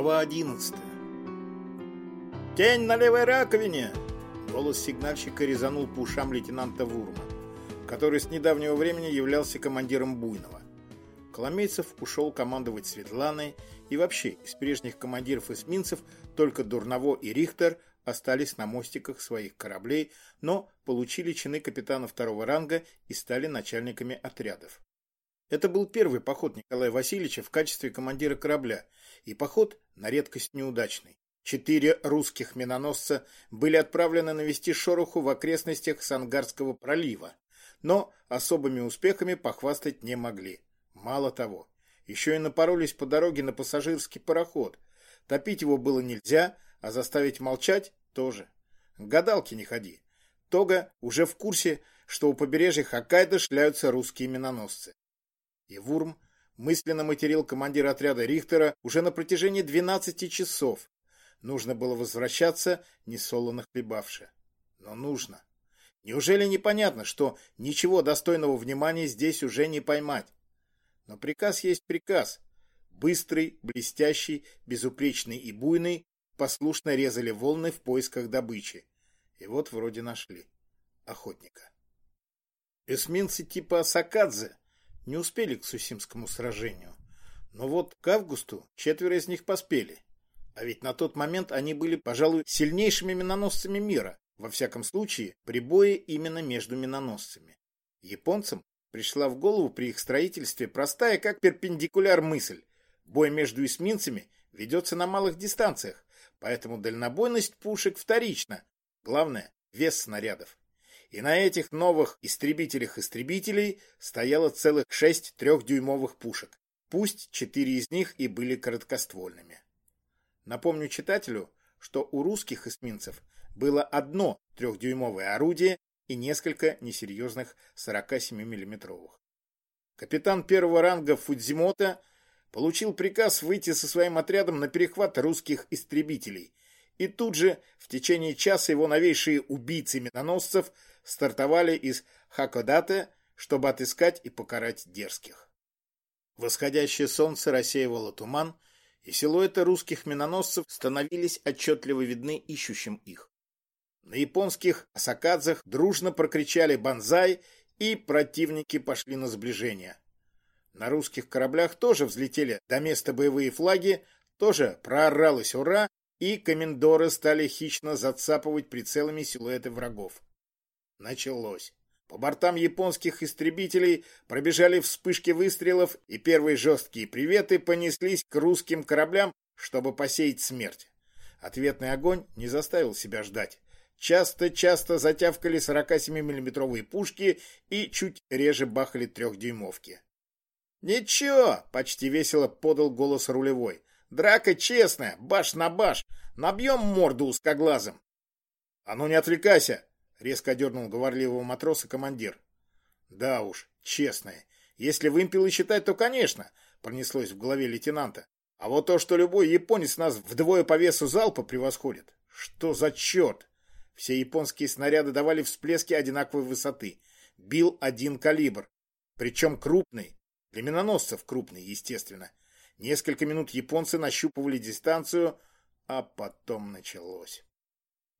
Глава 11 «Тень на левой раковине!» Голос сигнальщика резанул по ушам лейтенанта Вурма, который с недавнего времени являлся командиром Буйного. Коломейцев ушел командовать Светланой, и вообще из прежних командиров эсминцев только Дурново и Рихтер остались на мостиках своих кораблей, но получили чины капитана второго ранга и стали начальниками отрядов. Это был первый поход Николая Васильевича в качестве командира корабля, и поход на редкость неудачный. Четыре русских миноносца были отправлены навести шороху в окрестностях Сангарского пролива, но особыми успехами похвастать не могли. Мало того, еще и напоролись по дороге на пассажирский пароход. Топить его было нельзя, а заставить молчать тоже. гадалки не ходи. Тога уже в курсе, что у побережья Хоккайдо шляются русские миноносцы. И Вурм мысленно материл командира отряда Рихтера уже на протяжении 12 часов. Нужно было возвращаться, несолоно хлебавши. Но нужно. Неужели непонятно, что ничего достойного внимания здесь уже не поймать? Но приказ есть приказ. Быстрый, блестящий, безупречный и буйный послушно резали волны в поисках добычи. И вот вроде нашли. Охотника. Эсминцы типа Асакадзе не успели к Сусимскому сражению. Но вот к августу четверо из них поспели. А ведь на тот момент они были, пожалуй, сильнейшими миноносцами мира, во всяком случае, при бое именно между миноносцами. Японцам пришла в голову при их строительстве простая как перпендикуляр мысль. Бой между эсминцами ведется на малых дистанциях, поэтому дальнобойность пушек вторична. Главное – вес снарядов и на этих новых истребителях-истребителей стояло целых шесть трехдюймовых пушек. Пусть четыре из них и были короткоствольными. Напомню читателю, что у русских эсминцев было одно трехдюймовое орудие и несколько несерьезных 47 миллиметровых. Капитан первого ранга Фудзимота получил приказ выйти со своим отрядом на перехват русских истребителей, и тут же в течение часа его новейшие убийцы миноносцев стартовали из Хакодате, чтобы отыскать и покарать дерзких. Восходящее солнце рассеивало туман, и силуэты русских миноносцев становились отчетливо видны ищущим их. На японских асакадзах дружно прокричали «Бонзай!» и противники пошли на сближение. На русских кораблях тоже взлетели до места боевые флаги, тоже прооралось «Ура!» и комендоры стали хищно зацапывать прицелами силуэты врагов. Началось. По бортам японских истребителей пробежали вспышки выстрелов, и первые жесткие приветы понеслись к русским кораблям, чтобы посеять смерть. Ответный огонь не заставил себя ждать. Часто-часто затявкали 47 миллиметровые пушки и чуть реже бахали трехдюймовки. «Ничего!» — почти весело подал голос рулевой. «Драка честная, баш на баш. Набьем морду узкоглазым». «А ну не отвлекайся!» Резко дернул говорливого матроса командир. Да уж, честное. Если вымпелы считать, то, конечно, пронеслось в голове лейтенанта. А вот то, что любой японец нас вдвое по весу залпа превосходит. Что за черт? Все японские снаряды давали всплески одинаковой высоты. Бил один калибр. Причем крупный. Для миноносцев крупный, естественно. Несколько минут японцы нащупывали дистанцию, а потом началось.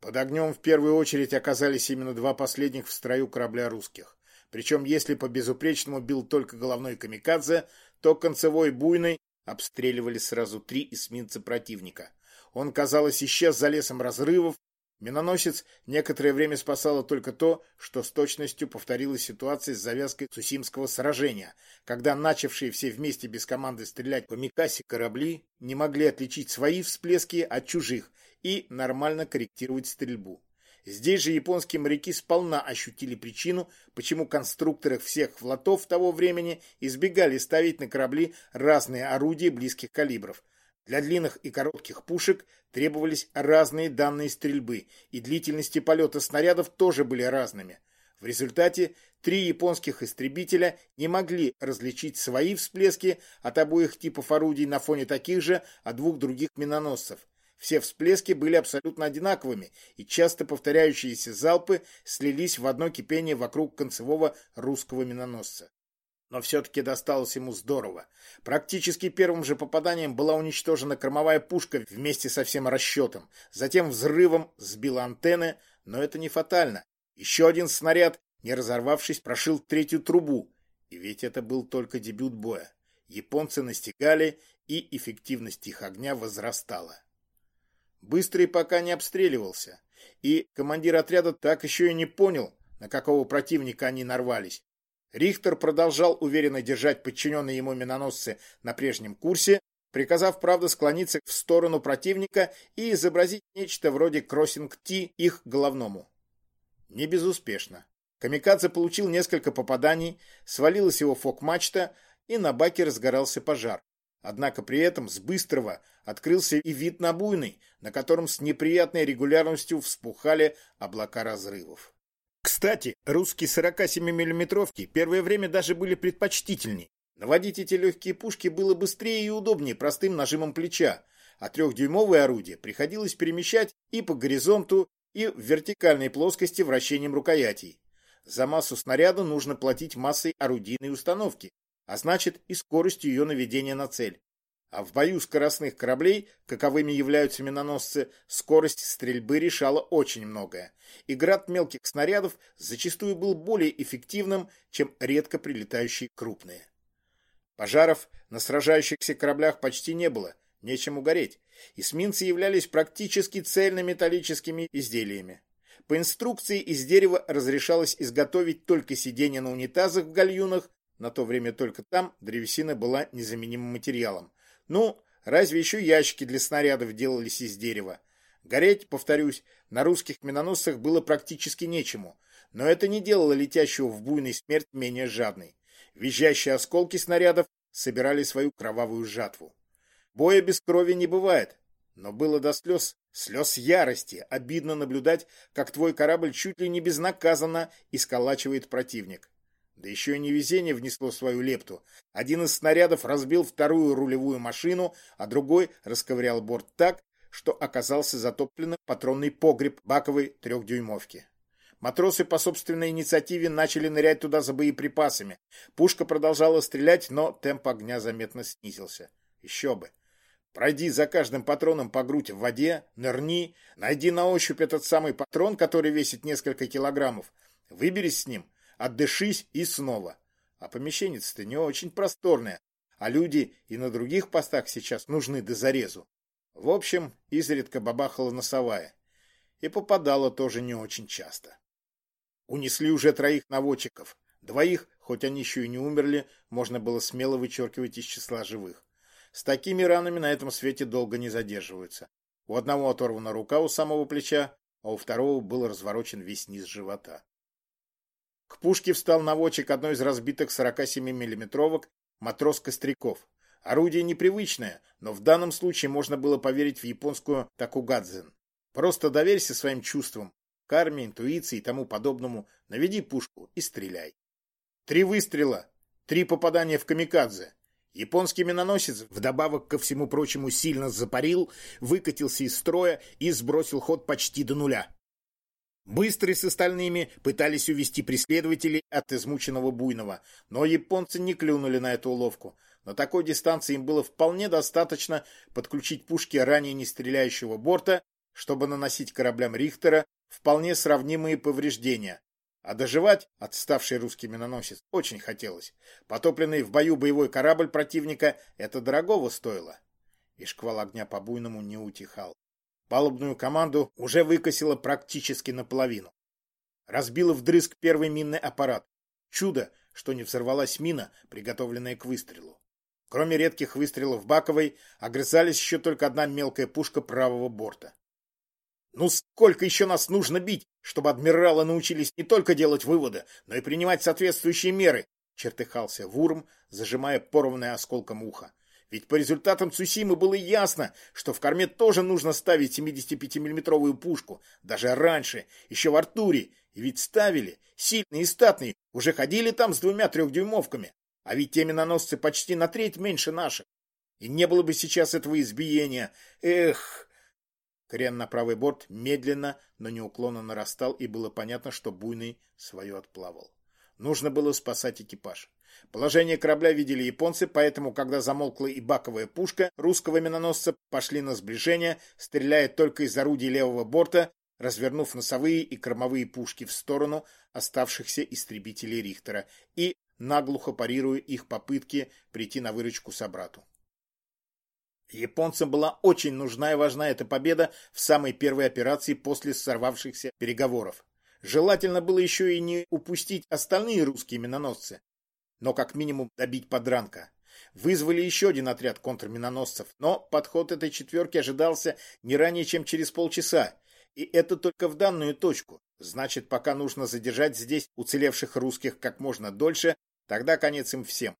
Под огнем в первую очередь оказались именно два последних в строю корабля русских. Причем если по безупречному бил только головной камикадзе, то концевой буйной обстреливали сразу три эсминца противника. Он, казалось, исчез за лесом разрывов. Миноносец некоторое время спасало только то, что с точностью повторилась ситуация с завязкой Сусимского сражения, когда начавшие все вместе без команды стрелять по Микасе корабли не могли отличить свои всплески от чужих и нормально корректировать стрельбу. Здесь же японские моряки сполна ощутили причину, почему конструкторы всех флотов того времени избегали ставить на корабли разные орудия близких калибров. Для длинных и коротких пушек требовались разные данные стрельбы, и длительности полета снарядов тоже были разными. В результате три японских истребителя не могли различить свои всплески от обоих типов орудий на фоне таких же от двух других миноносцев. Все всплески были абсолютно одинаковыми, и часто повторяющиеся залпы слились в одно кипение вокруг концевого русского миноносца. Но все-таки досталось ему здорово. Практически первым же попаданием была уничтожена кормовая пушка вместе со всем расчетом. Затем взрывом сбила антенны, но это не фатально. Еще один снаряд, не разорвавшись, прошил третью трубу. И ведь это был только дебют боя. Японцы настигали, и эффективность их огня возрастала. Быстрый пока не обстреливался, и командир отряда так еще и не понял, на какого противника они нарвались. Рихтер продолжал уверенно держать подчиненные ему миноносцы на прежнем курсе, приказав, правда, склониться в сторону противника и изобразить нечто вроде кроссинг-ти их головному. Не безуспешно. Камикадзе получил несколько попаданий, свалилась его фок-мачта, и на баке разгорался пожар. Однако при этом с быстрого открылся и вид на буйный, на котором с неприятной регулярностью вспухали облака разрывов. Кстати, русские 47 миллиметровки первое время даже были предпочтительней. Наводить эти легкие пушки было быстрее и удобнее простым нажимом плеча, а трехдюймовые орудия приходилось перемещать и по горизонту, и в вертикальной плоскости вращением рукоятей. За массу снаряда нужно платить массой орудийной установки, а значит и скоростью ее наведения на цель. А в бою скоростных кораблей, каковыми являются миноносцы, скорость стрельбы решала очень многое. И град мелких снарядов зачастую был более эффективным, чем редко прилетающие крупные. Пожаров на сражающихся кораблях почти не было, нечем угореть. Эсминцы являлись практически цельнометаллическими изделиями. По инструкции из дерева разрешалось изготовить только сиденья на унитазах в гальюнах, на то время только там древесина была незаменимым материалом, ну, разве еще ящики для снарядов делались из дерева. Гореть, повторюсь, на русских миноносцах было практически нечему, но это не делало летящего в буйный смерть менее жадной. Визжащие осколки снарядов собирали свою кровавую жатву. Боя без крови не бывает, но было до слез, слез ярости, обидно наблюдать, как твой корабль чуть ли не безнаказанно исколачивает противник. Да еще и невезение внесло свою лепту. Один из снарядов разбил вторую рулевую машину, а другой расковырял борт так, что оказался затопленным патронный погреб баковой трехдюймовки. Матросы по собственной инициативе начали нырять туда за боеприпасами. Пушка продолжала стрелять, но темп огня заметно снизился. Еще бы. Пройди за каждым патроном по грудь в воде, нырни, найди на ощупь этот самый патрон, который весит несколько килограммов, выберись с ним, отдышись и снова. А помещение-то не очень просторное, а люди и на других постах сейчас нужны до зарезу. В общем, изредка бабахала носовая. И попадала тоже не очень часто. Унесли уже троих наводчиков. Двоих, хоть они еще и не умерли, можно было смело вычеркивать из числа живых. С такими ранами на этом свете долго не задерживаются. У одного оторвана рука у самого плеча, а у второго был разворочен весь низ живота. К пушке встал наводчик одной из разбитых 47 миллиметровок матрос Костряков. Орудие непривычное, но в данном случае можно было поверить в японскую такугадзен. Просто доверься своим чувствам, карме, интуиции и тому подобному, наведи пушку и стреляй. Три выстрела, три попадания в камикадзе. Японский миноносец, вдобавок ко всему прочему, сильно запарил, выкатился из строя и сбросил ход почти до нуля. Быстрый с остальными пытались увести преследователей от измученного буйного, но японцы не клюнули на эту уловку. На такой дистанции им было вполне достаточно подключить пушки ранее не стреляющего борта, чтобы наносить кораблям Рихтера вполне сравнимые повреждения. А доживать отставший русский миноносец очень хотелось. Потопленный в бою боевой корабль противника это дорогого стоило. И шквал огня по буйному не утихал. Палубную команду уже выкосило практически наполовину. Разбило вдрызг первый минный аппарат. Чудо, что не взорвалась мина, приготовленная к выстрелу. Кроме редких выстрелов Баковой, огрызались еще только одна мелкая пушка правого борта. «Ну сколько еще нас нужно бить, чтобы адмиралы научились не только делать выводы, но и принимать соответствующие меры?» чертыхался Вурм, зажимая порванное осколком ухо. Ведь по результатам Цусимы было ясно, что в корме тоже нужно ставить 75-миллиметровую пушку. Даже раньше, еще в Артуре. И ведь ставили. Сильные и статные. Уже ходили там с двумя трехдюймовками. А ведь те миноносцы почти на треть меньше наших. И не было бы сейчас этого избиения. Эх! Крен на правый борт медленно, но неуклонно нарастал, и было понятно, что буйный свое отплавал. Нужно было спасать экипаж. Положение корабля видели японцы, поэтому, когда замолкла и баковая пушка русского миноносца, пошли на сближение, стреляя только из орудий левого борта, развернув носовые и кормовые пушки в сторону оставшихся истребителей Рихтера и наглухо парируя их попытки прийти на выручку собрату. Японцам была очень нужна и важна эта победа в самой первой операции после сорвавшихся переговоров. Желательно было еще и не упустить остальные русские миноносцы, но как минимум добить подранка. Вызвали еще один отряд контрминоносцев, но подход этой четверки ожидался не ранее, чем через полчаса, и это только в данную точку. Значит, пока нужно задержать здесь уцелевших русских как можно дольше, тогда конец им всем.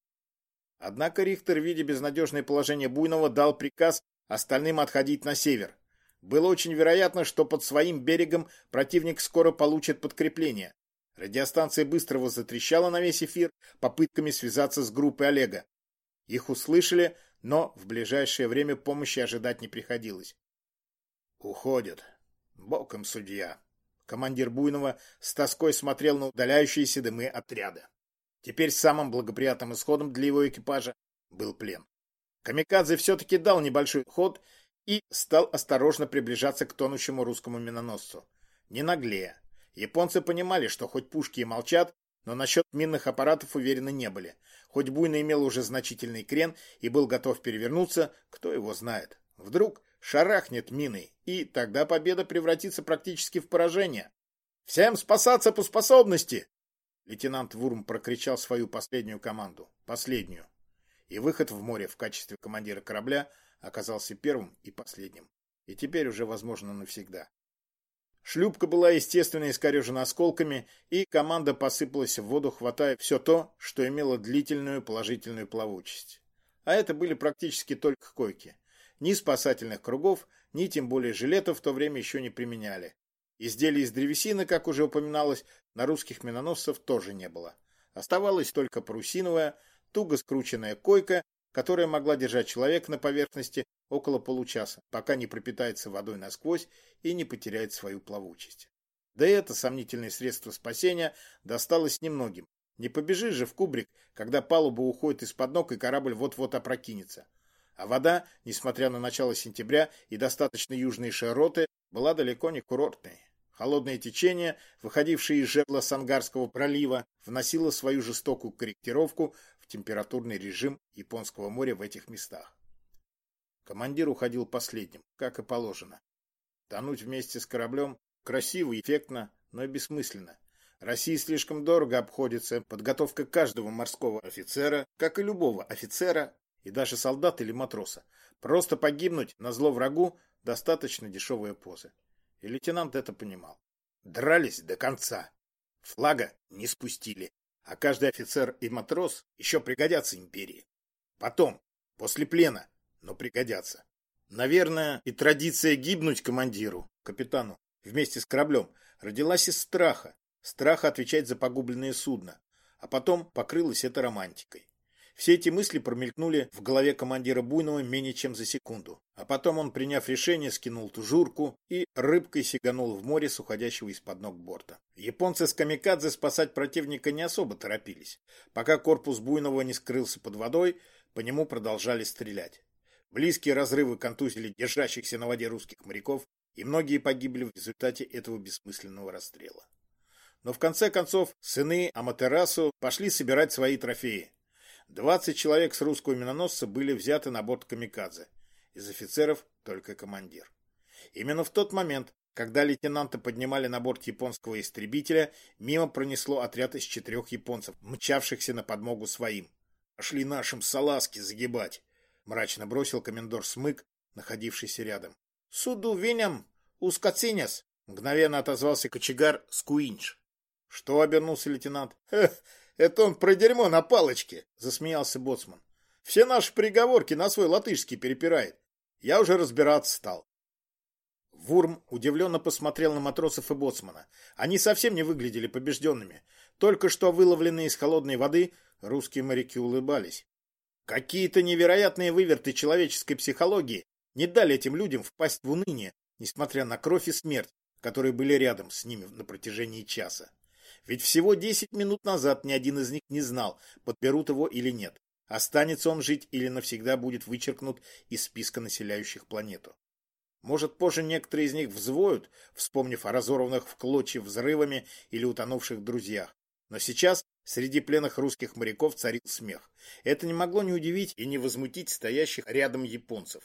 Однако Рихтер, видя безнадежное положение Буйного, дал приказ остальным отходить на север. Было очень вероятно, что под своим берегом противник скоро получит подкрепление. Радиостанция быстрого затрещала на весь эфир попытками связаться с группой Олега. Их услышали, но в ближайшее время помощи ожидать не приходилось. «Уходят. Боком судья». Командир Буйного с тоской смотрел на удаляющиеся дымы отряда. Теперь самым благоприятным исходом для его экипажа был плен. Камикадзе все-таки дал небольшой ход и стал осторожно приближаться к тонущему русскому миноносцу. Не наглея. Японцы понимали, что хоть пушки и молчат, но насчет минных аппаратов уверены не были. Хоть Буйно имел уже значительный крен и был готов перевернуться, кто его знает. Вдруг шарахнет миной, и тогда победа превратится практически в поражение. «Всем спасаться по способности!» Лейтенант Вурм прокричал свою последнюю команду. Последнюю. И выход в море в качестве командира корабля оказался первым и последним. И теперь уже возможно навсегда. Шлюпка была, естественно, искорежена осколками, и команда посыпалась в воду, хватая все то, что имело длительную положительную плавучесть. А это были практически только койки. Ни спасательных кругов, ни тем более жилетов в то время еще не применяли. Изделий из древесины, как уже упоминалось, на русских миноносцев тоже не было. Оставалась только парусиновая, туго скрученная койка, которая могла держать человека на поверхности около получаса, пока не пропитается водой насквозь и не потеряет свою плавучесть. Да и это сомнительное средство спасения досталось немногим. Не побежишь же в кубрик, когда палуба уходит из-под ног и корабль вот-вот опрокинется. А вода, несмотря на начало сентября и достаточно южные широты, была далеко не курортной. Холодное течение, выходившее из жерла Сангарского пролива, вносило свою жестокую корректировку в температурный режим Японского моря в этих местах. Командир уходил последним, как и положено. Тонуть вместе с кораблем красиво, эффектно, но и бессмысленно. России слишком дорого обходится подготовка каждого морского офицера, как и любого офицера, и даже солдата или матроса. Просто погибнуть на зло врагу – достаточно дешевая поза. И лейтенант это понимал. Дрались до конца. Флага не спустили. А каждый офицер и матрос еще пригодятся империи. Потом, после плена, но пригодятся. Наверное, и традиция гибнуть командиру, капитану, вместе с кораблем, родилась из страха. Страха отвечать за погубленное судно. А потом покрылась это романтикой. Все эти мысли промелькнули в голове командира Буйного менее чем за секунду. А потом он, приняв решение, скинул тужурку и рыбкой сиганул в море с уходящего из-под ног борта. Японцы с камикадзе спасать противника не особо торопились. Пока корпус Буйного не скрылся под водой, по нему продолжали стрелять. Близкие разрывы контузили держащихся на воде русских моряков, и многие погибли в результате этого бессмысленного расстрела. Но в конце концов сыны Аматерасу пошли собирать свои трофеи. 20 человек с русского миноносца были взяты на борт камикадзе. Из офицеров только командир. Именно в тот момент, когда лейтенанта поднимали на борт японского истребителя, мимо пронесло отряд из четырех японцев, мчавшихся на подмогу своим. «Пошли нашим салазки загибать!» — мрачно бросил комендор Смык, находившийся рядом. «Суду виням, ускоцинес!» — мгновенно отозвался кочегар Скуинч. «Что?» — обернулся лейтенант. Это он про дерьмо на палочке, засмеялся боцман. Все наши приговорки на свой латышский перепирает. Я уже разбираться стал. Вурм удивленно посмотрел на матросов и боцмана. Они совсем не выглядели побежденными. Только что выловленные из холодной воды, русские моряки улыбались. Какие-то невероятные выверты человеческой психологии не дали этим людям впасть в уныние, несмотря на кровь и смерть, которые были рядом с ними на протяжении часа. Ведь всего 10 минут назад ни один из них не знал, подберут его или нет. Останется он жить или навсегда будет вычеркнут из списка населяющих планету. Может, позже некоторые из них взвоют, вспомнив о разорванных в клочья взрывами или утонувших друзьях. Но сейчас среди пленных русских моряков царил смех. Это не могло не удивить и не возмутить стоящих рядом японцев.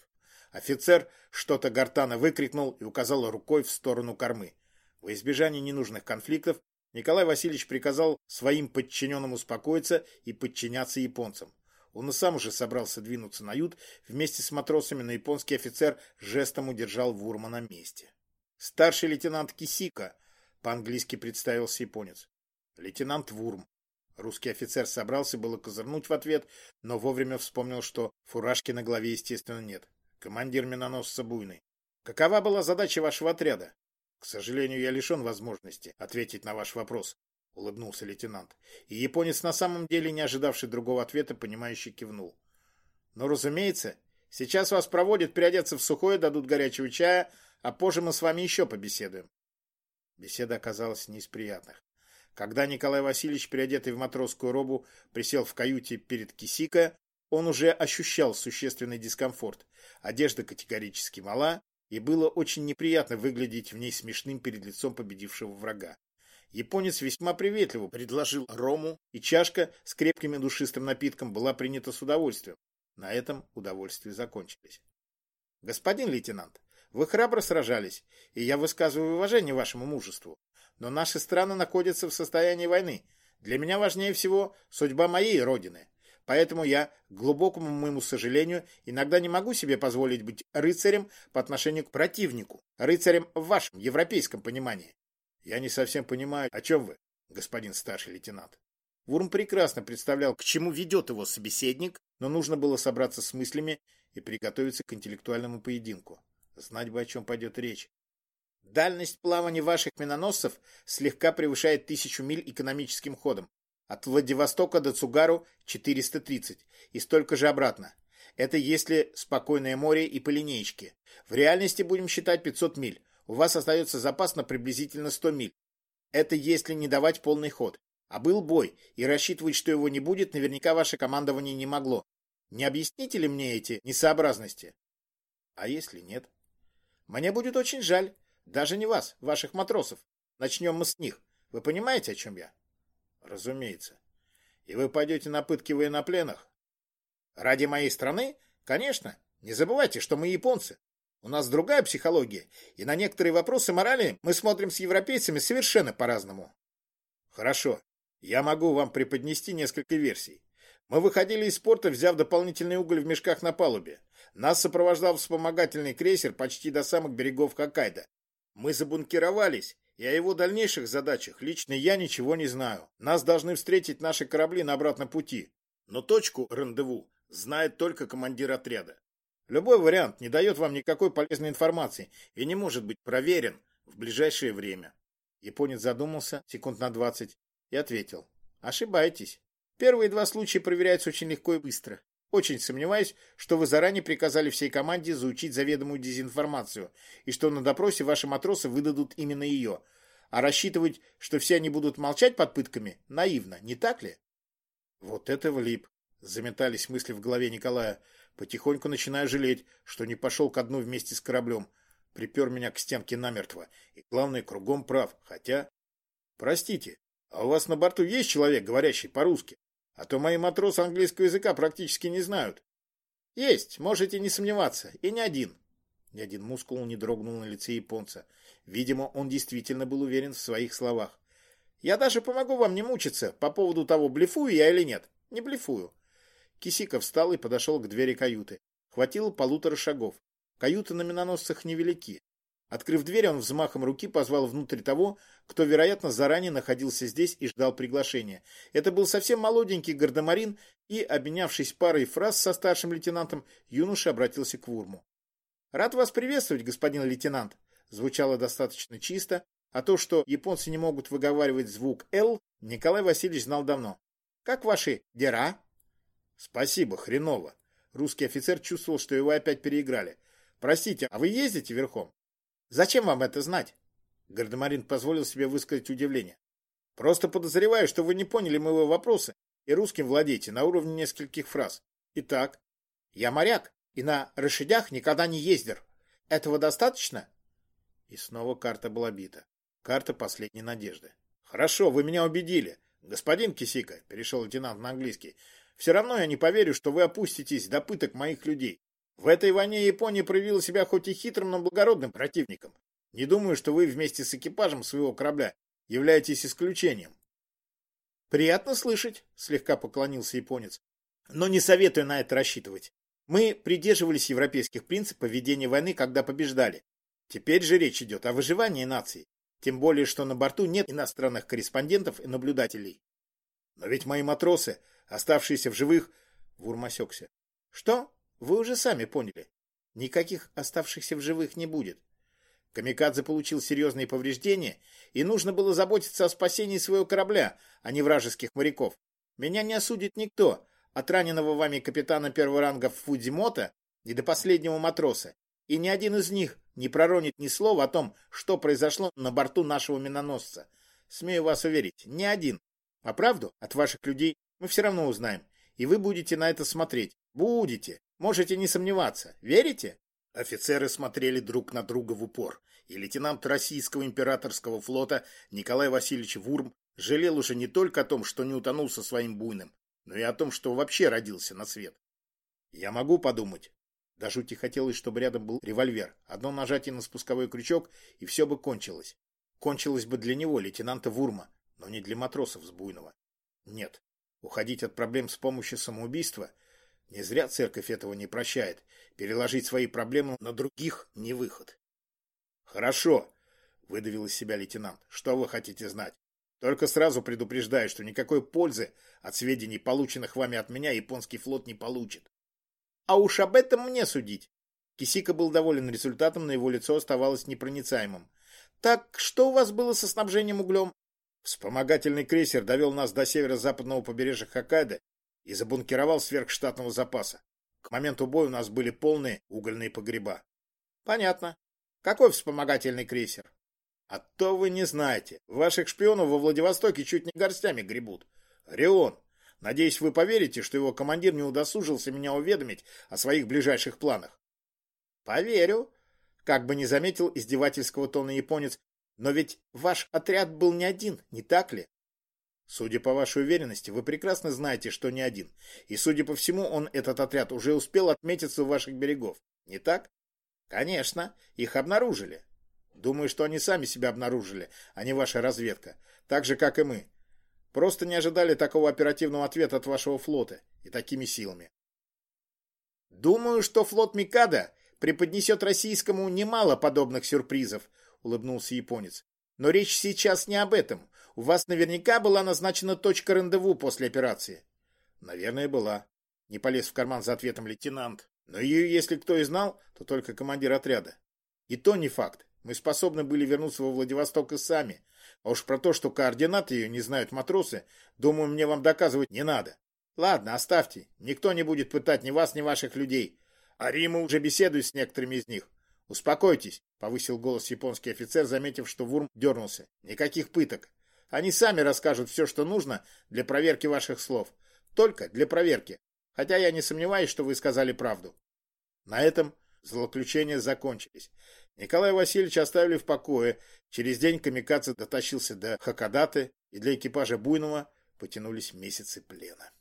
Офицер что-то гортано выкрикнул и указал рукой в сторону кормы. Во избежание ненужных конфликтов Николай Васильевич приказал своим подчиненным успокоиться и подчиняться японцам. Он и сам уже собрался двинуться на ют вместе с матросами, но японский офицер жестом удержал Вурма на месте. «Старший лейтенант Кисика», — по-английски представился японец. «Лейтенант Вурм». Русский офицер собрался было козырнуть в ответ, но вовремя вспомнил, что фуражки на голове, естественно, нет. Командир миноносца Буйный. Какова была задача вашего отряда? К сожалению, я лишен возможности ответить на ваш вопрос, — улыбнулся лейтенант. И японец, на самом деле не ожидавший другого ответа, понимающе кивнул. «Ну, разумеется, сейчас вас проводят переодеться в сухое, дадут горячего чая, а позже мы с вами еще побеседуем». Беседа оказалась не из приятных. Когда Николай Васильевич, переодетый в матросскую робу, присел в каюте перед Кисика, он уже ощущал существенный дискомфорт. Одежда категорически мала, и было очень неприятно выглядеть в ней смешным перед лицом победившего врага. Японец весьма приветливо предложил рому, и чашка с крепким и душистым напитком была принята с удовольствием. На этом удовольствия закончились. Господин лейтенант, вы храбро сражались, и я высказываю уважение вашему мужеству. Но наши страны находятся в состоянии войны. Для меня важнее всего судьба моей родины. Поэтому я, к глубокому моему сожалению, иногда не могу себе позволить быть рыцарем по отношению к противнику, рыцарем в вашем европейском понимании. Я не совсем понимаю, о чем вы, господин старший лейтенант. Вурм прекрасно представлял, к чему ведет его собеседник, но нужно было собраться с мыслями и приготовиться к интеллектуальному поединку. Знать бы, о чем пойдет речь. Дальность плавания ваших миноносцев слегка превышает тысячу миль экономическим ходом. От Владивостока до Цугару 430 и столько же обратно. Это если спокойное море и по линеечке. В реальности будем считать 500 миль у вас остается запас на приблизительно 100 миль. Это если не давать полный ход. А был бой, и рассчитывать, что его не будет, наверняка ваше командование не могло. Не объясните ли мне эти несообразности? А если нет? Мне будет очень жаль. Даже не вас, ваших матросов. Начнем мы с них. Вы понимаете, о чем я? Разумеется. И вы пойдете на пытки военнопленных? Ради моей страны? Конечно. Не забывайте, что мы японцы. У нас другая психология, и на некоторые вопросы морали мы смотрим с европейцами совершенно по-разному. Хорошо, я могу вам преподнести несколько версий. Мы выходили из порта, взяв дополнительный уголь в мешках на палубе. Нас сопровождал вспомогательный крейсер почти до самых берегов Хоккайдо. Мы забункировались, и о его дальнейших задачах лично я ничего не знаю. Нас должны встретить наши корабли на обратном пути. Но точку рандеву знает только командир отряда. Любой вариант не дает вам никакой полезной информации и не может быть проверен в ближайшее время. Японец задумался секунд на двадцать и ответил. Ошибаетесь. Первые два случая проверяются очень легко и быстро. Очень сомневаюсь, что вы заранее приказали всей команде заучить заведомую дезинформацию, и что на допросе ваши матросы выдадут именно ее. А рассчитывать, что все они будут молчать под пытками, наивно, не так ли? Вот это влип. Заметались мысли в голове Николая. Потихоньку начинаю жалеть, что не пошел ко дну вместе с кораблем. Припер меня к стенке намертво. И, главное, кругом прав. Хотя... Простите, а у вас на борту есть человек, говорящий по-русски? А то мои матросы английского языка практически не знают. Есть, можете не сомневаться. И не один. Ни один мускул не дрогнул на лице японца. Видимо, он действительно был уверен в своих словах. Я даже помогу вам не мучиться по поводу того, блефую я или нет. Не блефую. Кисика встал и подошел к двери каюты. Хватило полутора шагов. Каюты на миноносцах невелики. Открыв дверь, он взмахом руки позвал внутрь того, кто, вероятно, заранее находился здесь и ждал приглашения. Это был совсем молоденький гардемарин, и, обменявшись парой фраз со старшим лейтенантом, юноша обратился к Вурму. «Рад вас приветствовать, господин лейтенант», звучало достаточно чисто, а то, что японцы не могут выговаривать звук «Л», Николай Васильевич знал давно. «Как ваши дела?» Спасибо, хреново. Русский офицер чувствовал, что его опять переиграли. Простите, а вы ездите верхом? Зачем вам это знать? Гардемарин позволил себе высказать удивление. Просто подозреваю, что вы не поняли моего вопроса и русским владеете на уровне нескольких фраз. Итак, я моряк и на лошадях никогда не ездил. Этого достаточно? И снова карта была бита. Карта последней надежды. Хорошо, вы меня убедили. Господин Кисика, перешел лейтенант на английский, все равно я не поверю, что вы опуститесь до пыток моих людей. В этой войне Япония проявила себя хоть и хитрым, но благородным противником. Не думаю, что вы вместе с экипажем своего корабля являетесь исключением. Приятно слышать, слегка поклонился японец. Но не советую на это рассчитывать. Мы придерживались европейских принципов ведения войны, когда побеждали. Теперь же речь идет о выживании нации. Тем более, что на борту нет иностранных корреспондентов и наблюдателей. Но ведь мои матросы, оставшиеся в живых, Вурм осекся. Что? Вы уже сами поняли. Никаких оставшихся в живых не будет. Камикадзе получил серьезные повреждения, и нужно было заботиться о спасении своего корабля, а не вражеских моряков. Меня не осудит никто, от раненого вами капитана первого ранга Фудзимота и до последнего матроса, и ни один из них не проронит ни слова о том, что произошло на борту нашего миноносца. Смею вас уверить, ни один. А правду от ваших людей мы все равно узнаем, и вы будете на это смотреть. Будете. Можете не сомневаться. Верите? Офицеры смотрели друг на друга в упор, и лейтенант российского императорского флота Николай Васильевич Вурм жалел уже не только о том, что не утонул со своим буйным, но и о том, что вообще родился на свет. Я могу подумать. До жути хотелось, чтобы рядом был револьвер. Одно нажатие на спусковой крючок, и все бы кончилось. Кончилось бы для него, лейтенанта Вурма, но не для матросов с Буйного. Нет, уходить от проблем с помощью самоубийства – не зря церковь этого не прощает. Переложить свои проблемы на других не выход. Хорошо, выдавил из себя лейтенант. Что вы хотите знать? Только сразу предупреждаю, что никакой пользы от сведений, полученных вами от меня, японский флот не получит. А уж об этом мне судить. Кисика был доволен результатом, но его лицо оставалось непроницаемым. Так что у вас было со снабжением углем? Вспомогательный крейсер довел нас до северо-западного побережья Хоккайдо и забункировал сверхштатного запаса. К моменту боя у нас были полные угольные погреба. Понятно. Какой вспомогательный крейсер? А то вы не знаете. Ваших шпионов во Владивостоке чуть не горстями гребут. Рион. Надеюсь, вы поверите, что его командир не удосужился меня уведомить о своих ближайших планах. Поверю. Как бы не заметил издевательского тона японец, но ведь ваш отряд был не один, не так ли? Судя по вашей уверенности, вы прекрасно знаете, что не один. И, судя по всему, он, этот отряд, уже успел отметиться у ваших берегов. Не так? Конечно, их обнаружили. Думаю, что они сами себя обнаружили, а не ваша разведка. Так же, как и мы. Просто не ожидали такого оперативного ответа от вашего флота и такими силами. Думаю, что флот Микада преподнесет российскому немало подобных сюрпризов, улыбнулся японец. Но речь сейчас не об этом. У вас наверняка была назначена точка рандеву после операции. Наверное, была. Не полез в карман за ответом лейтенант. Но ее, если кто и знал, то только командир отряда. И то не факт. Мы способны были вернуться во Владивосток и сами. А уж про то, что координаты ее не знают матросы, думаю, мне вам доказывать не надо. Ладно, оставьте. Никто не будет пытать ни вас, ни ваших людей. А Рима уже беседует с некоторыми из них. Успокойтесь, повысил голос японский офицер, заметив, что Вурм дернулся. Никаких пыток. Они сами расскажут все, что нужно для проверки ваших слов. Только для проверки. Хотя я не сомневаюсь, что вы сказали правду. На этом злоключения закончились. Николая Васильевича оставили в покое. Через день Камикадзе дотащился до Хакадаты, и для экипажа Буйного потянулись месяцы плена.